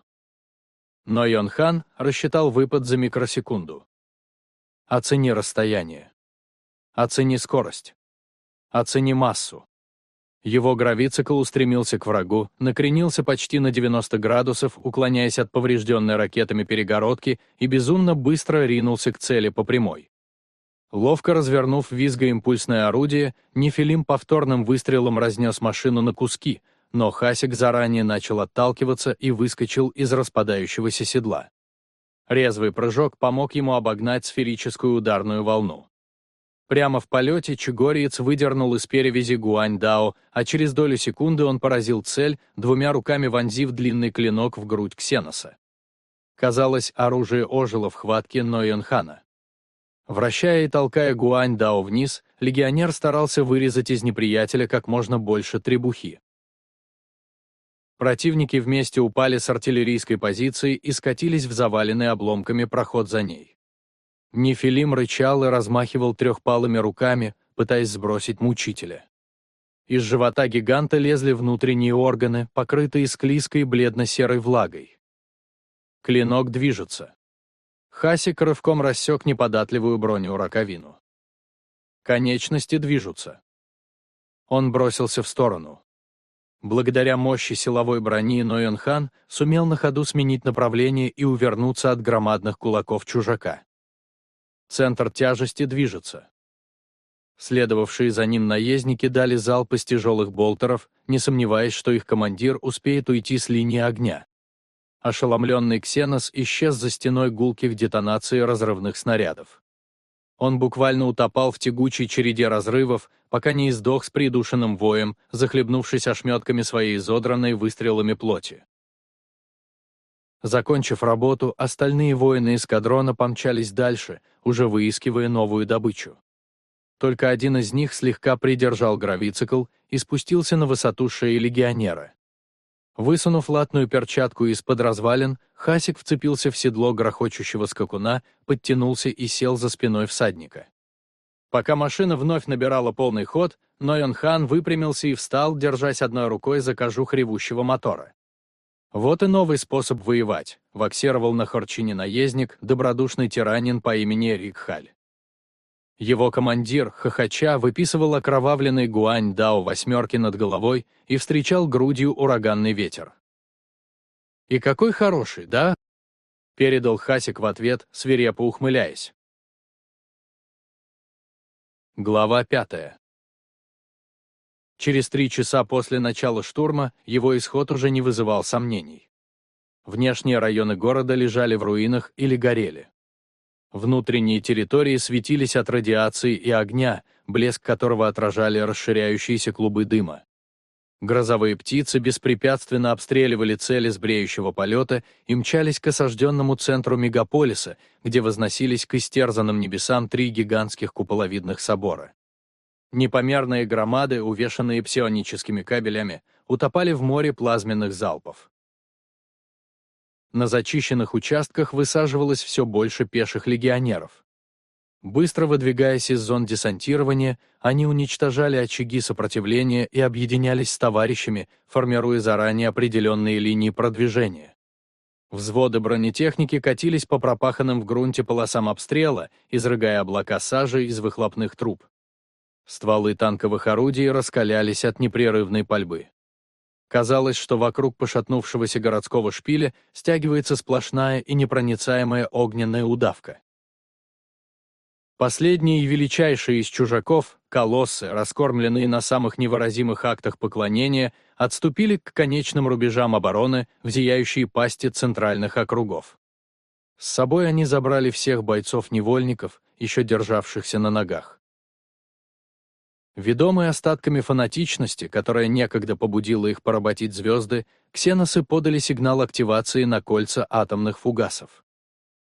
Но Йонхан рассчитал выпад за микросекунду. Оцени расстояние. Оцени скорость. Оцени массу. Его гравицикл устремился к врагу, накренился почти на 90 градусов, уклоняясь от поврежденной ракетами перегородки, и безумно быстро ринулся к цели по прямой. Ловко развернув визгоимпульсное орудие, Нефилим повторным выстрелом разнес машину на куски, но Хасик заранее начал отталкиваться и выскочил из распадающегося седла. Резвый прыжок помог ему обогнать сферическую ударную волну. Прямо в полете чегориец выдернул из перевязи Гуань-Дао, а через долю секунды он поразил цель, двумя руками вонзив длинный клинок в грудь Ксеноса. Казалось, оружие ожило в хватке Нойонхана. Вращая и толкая Гуань Дао вниз, легионер старался вырезать из неприятеля как можно больше требухи. Противники вместе упали с артиллерийской позиции и скатились в заваленный обломками проход за ней. Нефилим рычал и размахивал трехпалыми руками, пытаясь сбросить мучителя. Из живота гиганта лезли внутренние органы, покрытые склизкой бледно-серой влагой. Клинок движется. Хасик рывком рассек неподатливую броню раковину. Конечности движутся. Он бросился в сторону. Благодаря мощи силовой брони Нойон сумел на ходу сменить направление и увернуться от громадных кулаков чужака. Центр тяжести движется. Следовавшие за ним наездники дали залп из тяжелых болтеров, не сомневаясь, что их командир успеет уйти с линии огня. Ошеломленный Ксенос исчез за стеной гулких детонаций разрывных снарядов. Он буквально утопал в тягучей череде разрывов, пока не издох с придушенным воем, захлебнувшись ошметками своей изодранной выстрелами плоти. Закончив работу, остальные воины эскадрона помчались дальше, уже выискивая новую добычу. Только один из них слегка придержал гравицикл и спустился на высоту шеи легионера. Высунув латную перчатку из-под развалин, Хасик вцепился в седло грохочущего скакуна, подтянулся и сел за спиной всадника. Пока машина вновь набирала полный ход, Нойон Хан выпрямился и встал, держась одной рукой за кожух ревущего мотора. Вот и новый способ воевать, ваксировал на Хорчине наездник, добродушный тиранин по имени Рикхаль. Его командир, хохоча, выписывал окровавленный гуань дао восьмерки над головой и встречал грудью ураганный ветер. «И какой хороший, да?» — передал Хасик в ответ, свирепо ухмыляясь. Глава пятая. Через три часа после начала штурма его исход уже не вызывал сомнений. Внешние районы города лежали в руинах или горели. Внутренние территории светились от радиации и огня, блеск которого отражали расширяющиеся клубы дыма. Грозовые птицы беспрепятственно обстреливали цели с бреющего полета и мчались к осажденному центру мегаполиса, где возносились к истерзанным небесам три гигантских куполовидных собора. Непомерные громады, увешанные псионическими кабелями, утопали в море плазменных залпов. На зачищенных участках высаживалось все больше пеших легионеров. Быстро выдвигаясь из зон десантирования, они уничтожали очаги сопротивления и объединялись с товарищами, формируя заранее определенные линии продвижения. Взводы бронетехники катились по пропаханным в грунте полосам обстрела, изрыгая облака сажи из выхлопных труб. Стволы танковых орудий раскалялись от непрерывной пальбы. Казалось, что вокруг пошатнувшегося городского шпиля стягивается сплошная и непроницаемая огненная удавка. Последние и величайшие из чужаков, колоссы, раскормленные на самых невыразимых актах поклонения, отступили к конечным рубежам обороны в зияющие пасти центральных округов. С собой они забрали всех бойцов-невольников, еще державшихся на ногах. Ведомые остатками фанатичности, которая некогда побудила их поработить звезды, ксеносы подали сигнал активации на кольца атомных фугасов.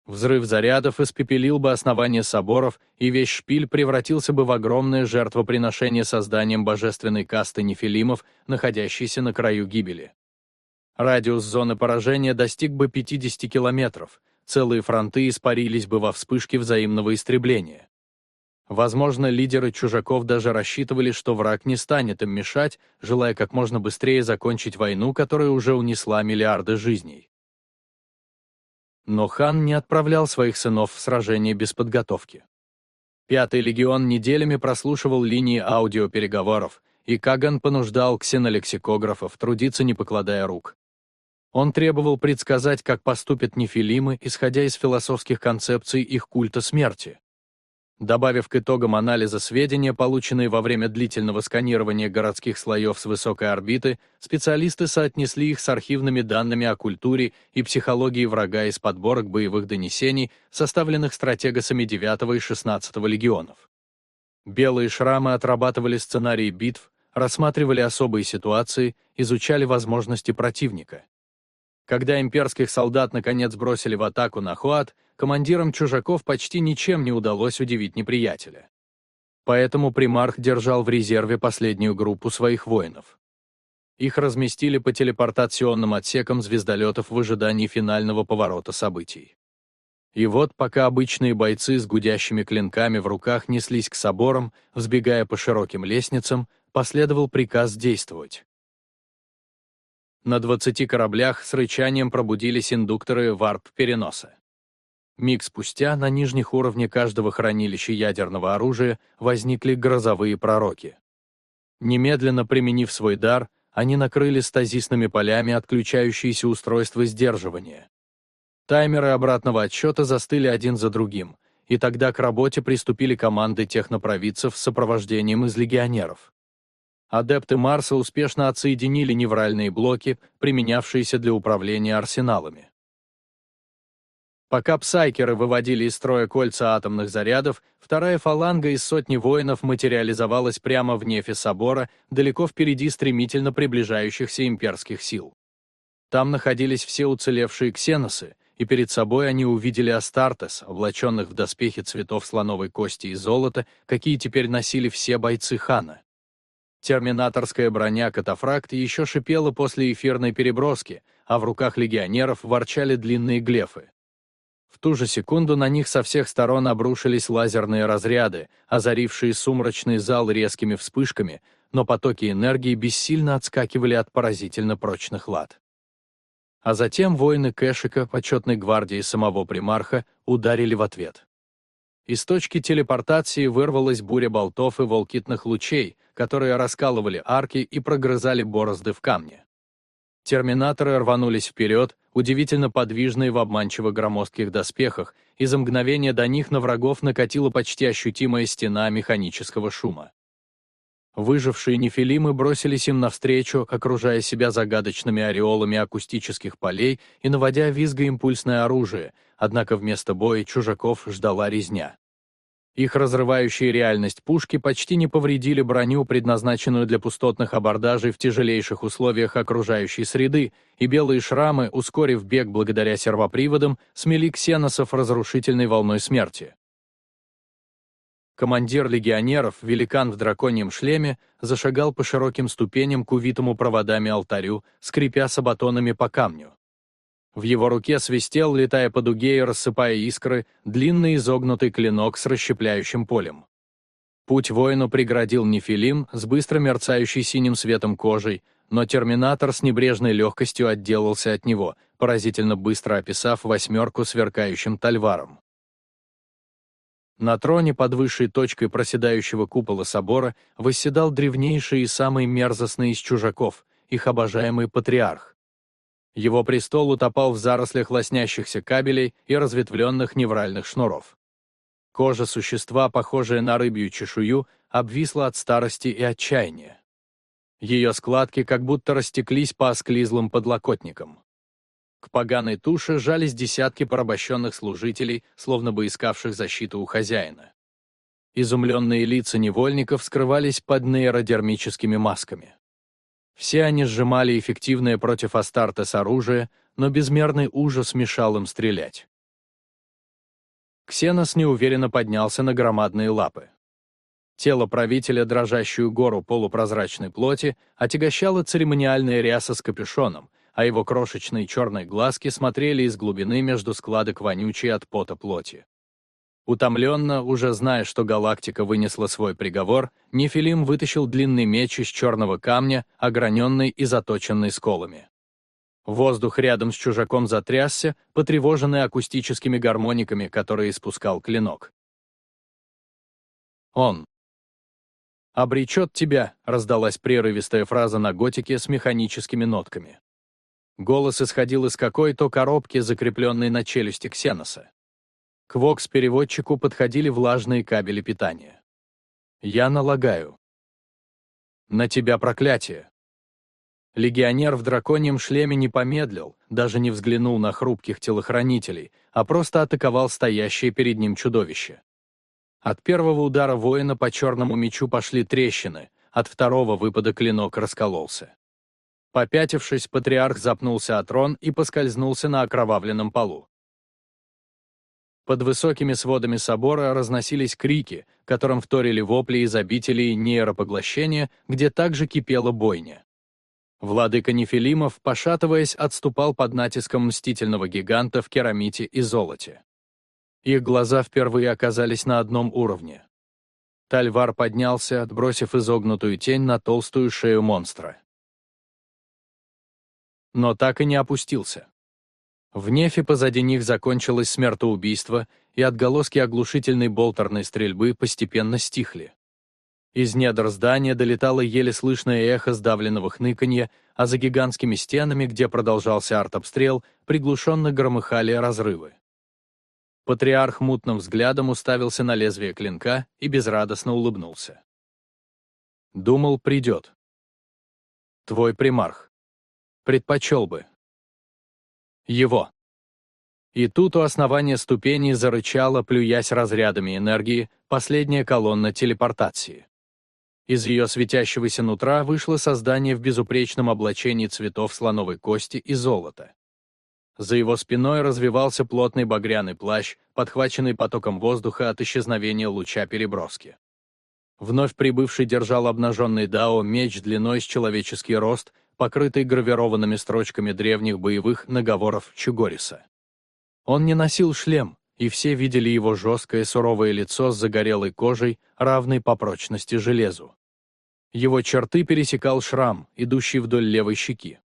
Взрыв зарядов испепелил бы основание соборов, и весь шпиль превратился бы в огромное жертвоприношение созданием божественной касты нефилимов, находящейся на краю гибели. Радиус зоны поражения достиг бы 50 километров, целые фронты испарились бы во вспышке взаимного истребления. Возможно, лидеры чужаков даже рассчитывали, что враг не станет им мешать, желая как можно быстрее закончить войну, которая уже унесла миллиарды жизней. Но хан не отправлял своих сынов в сражение без подготовки. Пятый легион неделями прослушивал линии аудиопереговоров, и Каган понуждал ксенолексикографов трудиться, не покладая рук. Он требовал предсказать, как поступят нефилимы, исходя из философских концепций их культа смерти. Добавив к итогам анализа сведения, полученные во время длительного сканирования городских слоев с высокой орбиты, специалисты соотнесли их с архивными данными о культуре и психологии врага из подборок боевых донесений, составленных стратегосами 9 и 16 легионов. Белые шрамы отрабатывали сценарии битв, рассматривали особые ситуации, изучали возможности противника. Когда имперских солдат наконец бросили в атаку на Хуат, командирам чужаков почти ничем не удалось удивить неприятеля. Поэтому примарх держал в резерве последнюю группу своих воинов. Их разместили по телепортационным отсекам звездолетов в ожидании финального поворота событий. И вот, пока обычные бойцы с гудящими клинками в руках неслись к соборам, взбегая по широким лестницам, последовал приказ действовать. На 20 кораблях с рычанием пробудились индукторы варп-переноса. Миг спустя на нижних уровнях каждого хранилища ядерного оружия возникли грозовые пророки. Немедленно применив свой дар, они накрыли стазисными полями отключающиеся устройства сдерживания. Таймеры обратного отсчета застыли один за другим, и тогда к работе приступили команды технопровидцев с сопровождением из легионеров. Адепты Марса успешно отсоединили невральные блоки, применявшиеся для управления арсеналами. Пока псайкеры выводили из строя кольца атомных зарядов, вторая фаланга из сотни воинов материализовалась прямо в нефе собора, далеко впереди стремительно приближающихся имперских сил. Там находились все уцелевшие ксеносы, и перед собой они увидели Астартес, облаченных в доспехи цветов слоновой кости и золота, какие теперь носили все бойцы хана. Терминаторская броня катафракт еще шипела после эфирной переброски, а в руках легионеров ворчали длинные глефы. В ту же секунду на них со всех сторон обрушились лазерные разряды, озарившие сумрачный зал резкими вспышками, но потоки энергии бессильно отскакивали от поразительно прочных лад. А затем воины Кэшика, почетной гвардии самого примарха, ударили в ответ. Из точки телепортации вырвалась буря болтов и волкитных лучей, которые раскалывали арки и прогрызали борозды в камне. Терминаторы рванулись вперед, удивительно подвижные в обманчиво громоздких доспехах, и за мгновение до них на врагов накатила почти ощутимая стена механического шума. Выжившие нефилимы бросились им навстречу, окружая себя загадочными ореолами акустических полей и наводя визгоимпульсное оружие, однако вместо боя чужаков ждала резня. Их разрывающие реальность пушки почти не повредили броню, предназначенную для пустотных абордажей в тяжелейших условиях окружающей среды, и белые шрамы, ускорив бег благодаря сервоприводам, смели ксеносов разрушительной волной смерти. Командир легионеров, великан в драконьем шлеме, зашагал по широким ступеням к увитому проводами алтарю, скрипя сабатонами по камню. В его руке свистел, летая по дуге и рассыпая искры, длинный изогнутый клинок с расщепляющим полем. Путь воину преградил Нефилим с быстро мерцающей синим светом кожей, но терминатор с небрежной легкостью отделался от него, поразительно быстро описав восьмерку сверкающим тальваром. На троне под высшей точкой проседающего купола собора восседал древнейший и самый мерзостный из чужаков, их обожаемый патриарх. Его престол утопал в зарослях лоснящихся кабелей и разветвленных невральных шнуров. Кожа существа, похожая на рыбью чешую, обвисла от старости и отчаяния. Ее складки как будто растеклись по осклизлым подлокотникам. К поганой туше жались десятки порабощенных служителей, словно бы искавших защиту у хозяина. Изумленные лица невольников скрывались под нейродермическими масками. Все они сжимали эффективное против Астартес оружие, но безмерный ужас мешал им стрелять. Ксенос неуверенно поднялся на громадные лапы. Тело правителя, дрожащую гору полупрозрачной плоти, отягощало церемониальная ряса с капюшоном, а его крошечные черные глазки смотрели из глубины между складок вонючей от пота плоти. Утомленно, уже зная, что галактика вынесла свой приговор, Нефилим вытащил длинный меч из черного камня, ограненный и заточенный сколами. Воздух рядом с чужаком затрясся, потревоженный акустическими гармониками, которые испускал клинок. Он. «Обречет тебя», — раздалась прерывистая фраза на готике с механическими нотками. Голос исходил из какой-то коробки, закрепленной на челюсти Ксеноса. К вокс-переводчику подходили влажные кабели питания. «Я налагаю». «На тебя проклятие». Легионер в драконьем шлеме не помедлил, даже не взглянул на хрупких телохранителей, а просто атаковал стоящее перед ним чудовище. От первого удара воина по черному мечу пошли трещины, от второго выпада клинок раскололся. Попятившись, патриарх запнулся о трон и поскользнулся на окровавленном полу. Под высокими сводами собора разносились крики, которым вторили вопли из обителей нейропоглощения, где также кипела бойня. Владыка Нефилимов, пошатываясь, отступал под натиском мстительного гиганта в керамите и золоте. Их глаза впервые оказались на одном уровне. Тальвар поднялся, отбросив изогнутую тень на толстую шею монстра но так и не опустился. В нефе позади них закончилось смертоубийство, и отголоски оглушительной болтерной стрельбы постепенно стихли. Из недр здания долетало еле слышное эхо сдавленного хныканья, а за гигантскими стенами, где продолжался артобстрел, приглушенно громыхали разрывы. Патриарх мутным взглядом уставился на лезвие клинка и безрадостно улыбнулся. «Думал, придет. Твой примарх. Предпочел бы. Его. И тут у основания ступени зарычала, плюясь разрядами энергии, последняя колонна телепортации. Из ее светящегося нутра вышло создание в безупречном облачении цветов слоновой кости и золота. За его спиной развивался плотный багряный плащ, подхваченный потоком воздуха от исчезновения луча переброски. Вновь прибывший держал обнаженный Дао меч длиной с человеческий рост, покрытый гравированными строчками древних боевых наговоров Чугориса. Он не носил шлем, и все видели его жесткое суровое лицо с загорелой кожей, равной по прочности железу. Его черты пересекал шрам, идущий вдоль левой щеки.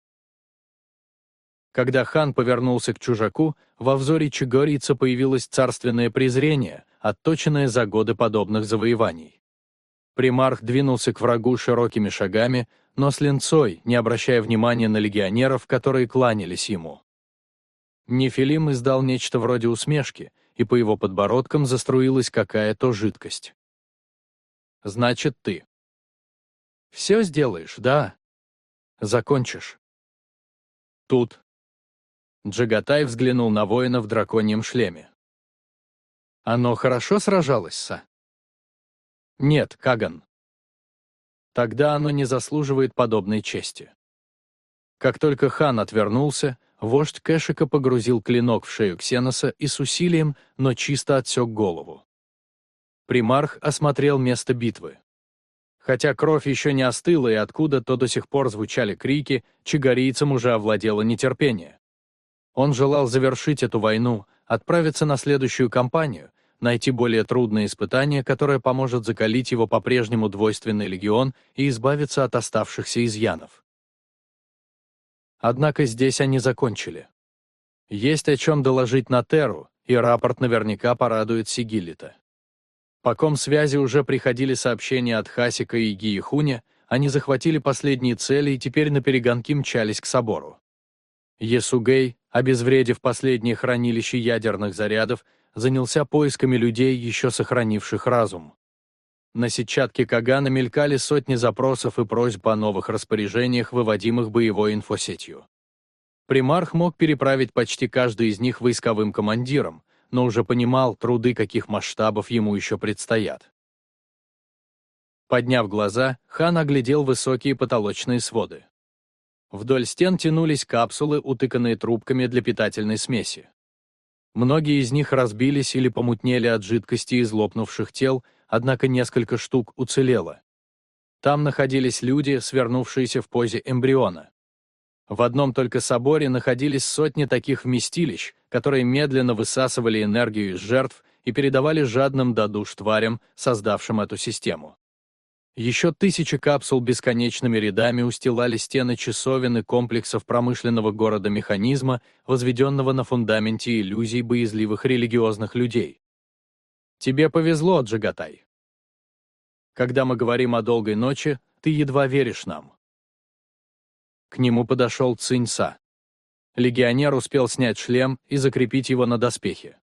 Когда хан повернулся к чужаку, во взоре чугорийца появилось царственное презрение, отточенное за годы подобных завоеваний. Примарх двинулся к врагу широкими шагами, но с линцой, не обращая внимания на легионеров, которые кланялись ему. Нефилим издал нечто вроде усмешки, и по его подбородкам заструилась какая-то жидкость. «Значит, ты». Все сделаешь, да? Закончишь. Тут. Джагатай взглянул на воина в драконьем шлеме. Оно хорошо сражалось, Са? Нет, Каган. Тогда оно не заслуживает подобной чести. Как только хан отвернулся, вождь Кэшика погрузил клинок в шею Ксеноса и с усилием, но чисто отсек голову. Примарх осмотрел место битвы. Хотя кровь еще не остыла и откуда-то до сих пор звучали крики, чигарийцам уже овладело нетерпение. Он желал завершить эту войну, отправиться на следующую кампанию, найти более трудное испытание, которое поможет закалить его по-прежнему двойственный легион и избавиться от оставшихся изъянов. Однако здесь они закончили. Есть о чем доложить на Теру, и рапорт наверняка порадует Сигилита. По ком связи уже приходили сообщения от Хасика и Гиехуня, они захватили последние цели и теперь на перегонки мчались к собору. Есугей, обезвредив последнее хранилище ядерных зарядов, занялся поисками людей, еще сохранивших разум. На сетчатке Кагана мелькали сотни запросов и просьб о новых распоряжениях, выводимых боевой инфосетью. Примарх мог переправить почти каждый из них войсковым командирам, но уже понимал, труды каких масштабов ему еще предстоят. Подняв глаза, хан оглядел высокие потолочные своды. Вдоль стен тянулись капсулы, утыканные трубками для питательной смеси. Многие из них разбились или помутнели от жидкости из лопнувших тел, однако несколько штук уцелело. Там находились люди, свернувшиеся в позе эмбриона. В одном только соборе находились сотни таких вместилищ, которые медленно высасывали энергию из жертв и передавали жадным до душ тварям, создавшим эту систему. Еще тысячи капсул бесконечными рядами устилали стены часовен и комплексов промышленного города-механизма, возведенного на фундаменте иллюзий боязливых религиозных людей. Тебе повезло, Джагатай. Когда мы говорим о долгой ночи, ты едва веришь нам. К нему подошел Циньса. Легионер успел снять шлем и закрепить его на доспехе.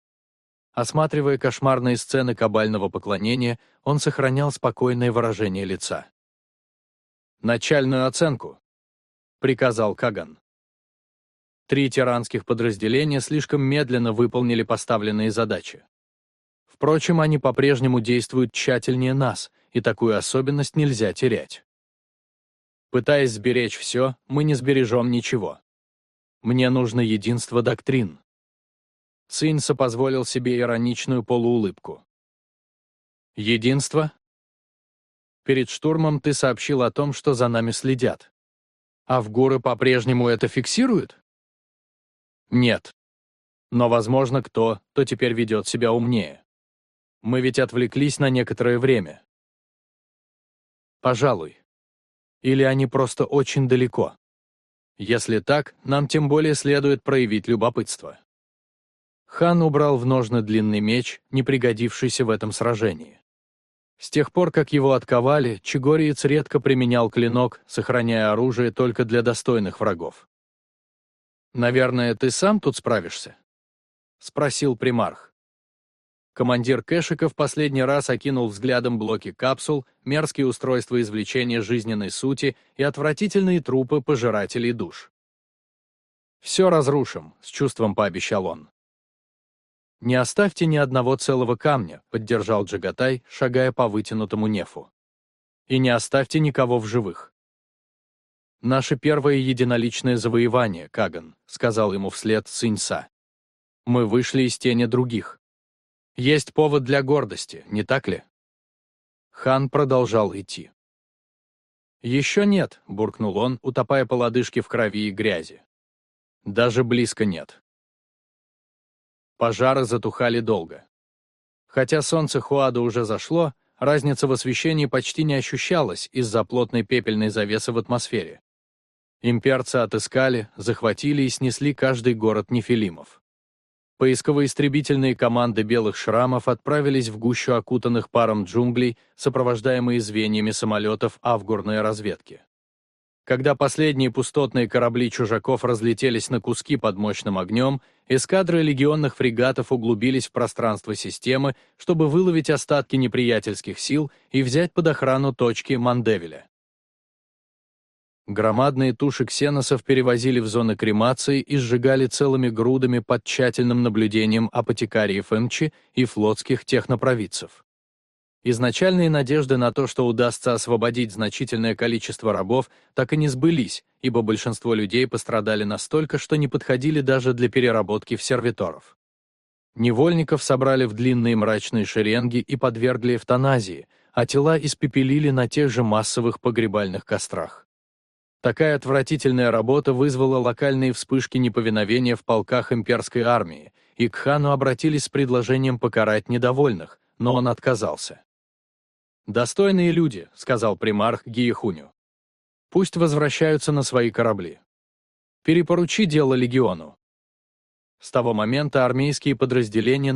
Осматривая кошмарные сцены кабального поклонения, он сохранял спокойное выражение лица. «Начальную оценку», — приказал Каган. Три тиранских подразделения слишком медленно выполнили поставленные задачи. Впрочем, они по-прежнему действуют тщательнее нас, и такую особенность нельзя терять. Пытаясь сберечь все, мы не сбережем ничего. Мне нужно единство доктрин. Цинса позволил себе ироничную полуулыбку. Единство? Перед штурмом ты сообщил о том, что за нами следят. А в горы по-прежнему это фиксируют? Нет. Но, возможно, кто, то теперь ведет себя умнее. Мы ведь отвлеклись на некоторое время. Пожалуй. Или они просто очень далеко? Если так, нам тем более следует проявить любопытство. Хан убрал в ножны длинный меч, не пригодившийся в этом сражении. С тех пор, как его отковали, Чигориец редко применял клинок, сохраняя оружие только для достойных врагов. «Наверное, ты сам тут справишься?» — спросил примарх. Командир Кэшика в последний раз окинул взглядом блоки капсул, мерзкие устройства извлечения жизненной сути и отвратительные трупы пожирателей душ. «Все разрушим», — с чувством пообещал он. «Не оставьте ни одного целого камня», — поддержал Джагатай, шагая по вытянутому нефу. «И не оставьте никого в живых». «Наше первое единоличное завоевание, Каган», — сказал ему вслед Циньса. «Мы вышли из тени других. Есть повод для гордости, не так ли? Хан продолжал идти. «Еще нет», — буркнул он, утопая по лодыжке в крови и грязи. «Даже близко нет». Пожары затухали долго. Хотя солнце Хуада уже зашло, разница в освещении почти не ощущалась из-за плотной пепельной завесы в атмосфере. Имперцы отыскали, захватили и снесли каждый город нефилимов. Поисково-истребительные команды белых шрамов отправились в гущу окутанных паром джунглей, сопровождаемые звеньями самолетов авгурной разведки. Когда последние пустотные корабли чужаков разлетелись на куски под мощным огнем, эскадры легионных фрегатов углубились в пространство системы, чтобы выловить остатки неприятельских сил и взять под охрану точки Мандевеля. Громадные туши ксеносов перевозили в зоны кремации и сжигали целыми грудами под тщательным наблюдением апотекариев МЧ и флотских технопровидцев. Изначальные надежды на то, что удастся освободить значительное количество рабов, так и не сбылись, ибо большинство людей пострадали настолько, что не подходили даже для переработки в сервиторов. Невольников собрали в длинные мрачные шеренги и подвергли эвтаназии, а тела испепелили на тех же массовых погребальных кострах. Такая отвратительная работа вызвала локальные вспышки неповиновения в полках имперской армии, и к хану обратились с предложением покарать недовольных, но он отказался. «Достойные люди», — сказал примарх Гиехуню. «Пусть возвращаются на свои корабли. Перепоручи дело легиону». С того момента армейские подразделения